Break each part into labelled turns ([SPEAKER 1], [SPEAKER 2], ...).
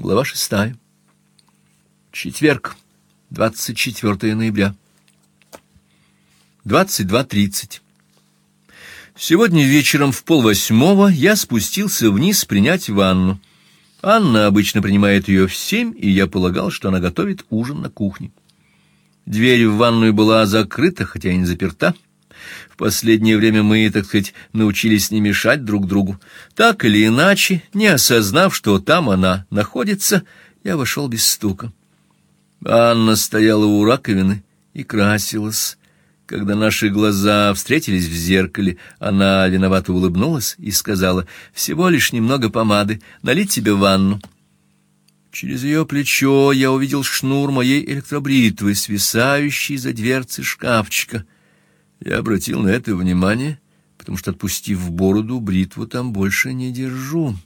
[SPEAKER 1] Глава шестая. Четверг, 24 ноября. 22.30. Сегодня вечером в полвосьмого я спустился вниз принять ванну. Анна обычно принимает ее в семь, и я полагал, что она готовит ужин на кухне. Дверь в ванную была закрыта, хотя и не заперта. В последнее время мы, так сказать, научились не мешать друг другу. Так или иначе, не осознав, что там она находится, я вошел без стука. Анна стояла у раковины и красилась. Когда наши глаза встретились в зеркале, она виновато улыбнулась и сказала: "Всего лишь немного помады, налить тебе ванну". Через ее плечо я увидел шнур моей электробритвы, свисающий за дверцей шкафчика. Я обратил на это внимание, потому что отпустив бороду, бритву там больше не держу.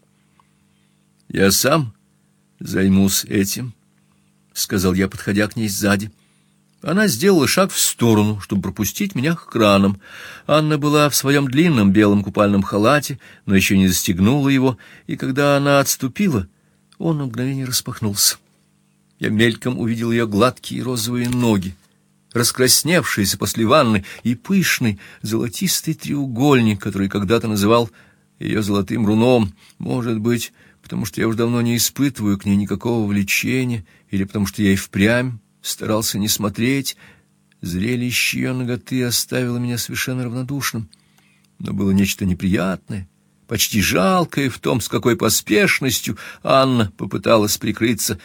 [SPEAKER 1] Я сам займусь этим, сказал я, подходя к ней сзади. Она сделала шаг в сторону, чтобы пропустить меня к кранам. Анна была в своем длинном белом купальном халате, но еще не застегнула его, и когда она отступила, он на мгновение распахнулся. Я мельком увидел ее гладкие розовые ноги, раскрасневшиеся после ванны, и пышный золотистый треугольник, который когда-то называл ее золотым руном, может быть, потому что я уже давно не испытываю к ней никакого влечения, или потому что я и впрямь старался не смотреть. Зрелище ее ноготы оставило меня совершенно равнодушным, но было нечто неприятное, почти жалкое в том, с какой поспешностью Анна попыталась прикрыться.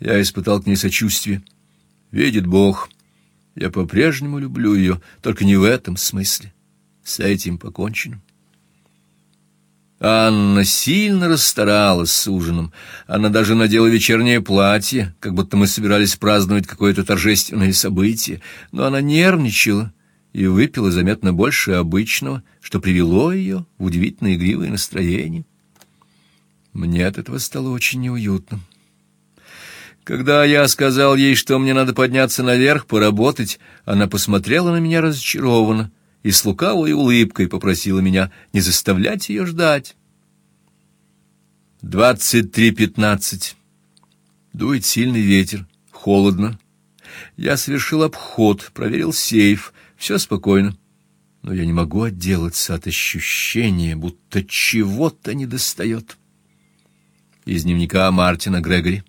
[SPEAKER 1] Я испытал к ней сочувствие. Видит Бог, я по-прежнему люблю ее, только не в этом смысле. С этим покончено. Анна сильно расстаралась с ужином. Она даже надела вечернее платье, как будто мы собирались праздновать какое-то торжественное событие, но она нервничала и выпила заметно больше обычного, что привело ее в удивительно игривое настроение. Мне от этого стало очень неуютно. Когда я сказал ей, что мне надо подняться наверх поработать, она посмотрела на меня разочарованно и с лукавой улыбкой попросила меня не заставлять ее ждать. Двадцать три пятнадцать. Дует сильный ветер, холодно. Я совершил обход, проверил сейф, все спокойно. Но я не могу отделаться от ощущения, будто чего-то недостает. Из дневника Мартина Грегори.